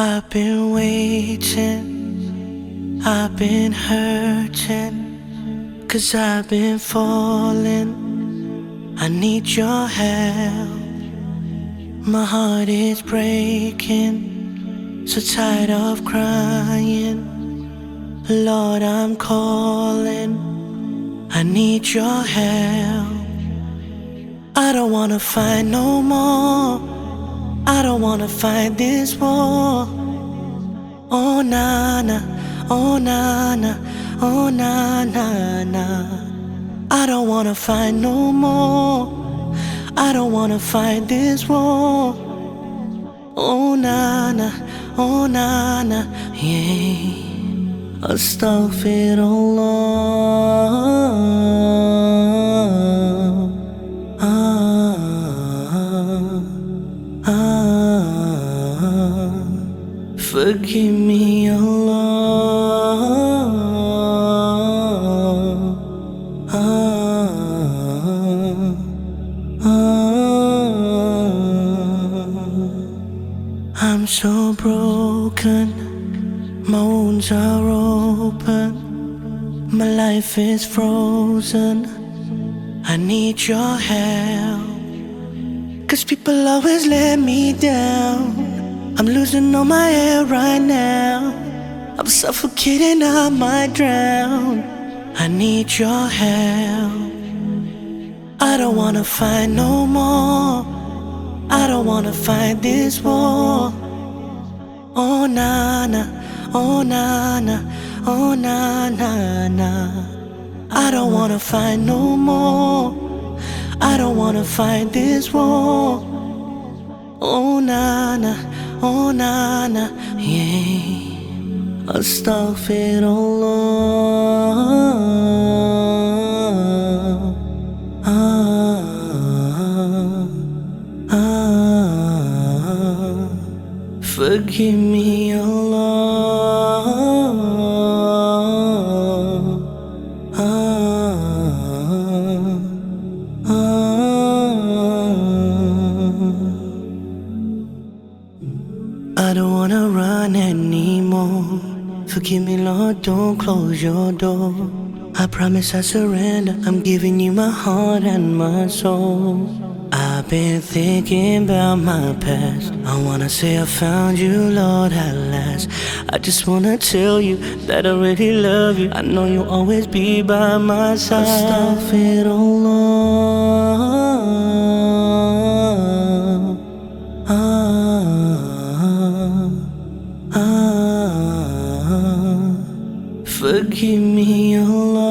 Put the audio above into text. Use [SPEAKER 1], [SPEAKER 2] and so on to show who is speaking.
[SPEAKER 1] I've been waiting, I've been hurting, cause I've been falling. I need your help. My heart is breaking, so tired of crying. Lord, I'm calling. I need your help. I don't wanna fight no more. I don't wanna fight this war. Oh na na, oh na na, oh na na na. I don't wanna fight no more. I don't wanna fight this war. Oh na na, oh na na, yeah. Ah, ah, forgive me, Allah. Ah, ah. I'm so broken, my wounds are open, my life is frozen. I need your help. Cause people always let me down. I'm losing all my air right now. I'm suffocating, I might drown. I need your help. I don't wanna fight no more. I don't wanna fight this war. Oh na na, oh na na, oh na na na. I don't wanna fight no more. I don't wanna fight this war. Oh na na, oh na na, yeah. Astaghfirullah. Forgive me, Allah. Ah, ah. I don't wanna run anymore. Forgive me, Lord, don't close your door. I promise I surrender. I'm giving you my heart and my soul. I've been thinking about my past. I wanna say I found you, Lord, at last. I just wanna tell you that I really love you. I know you'll always be by my side. Astaghfirullah. Ah, ah. Forgive me, Allah.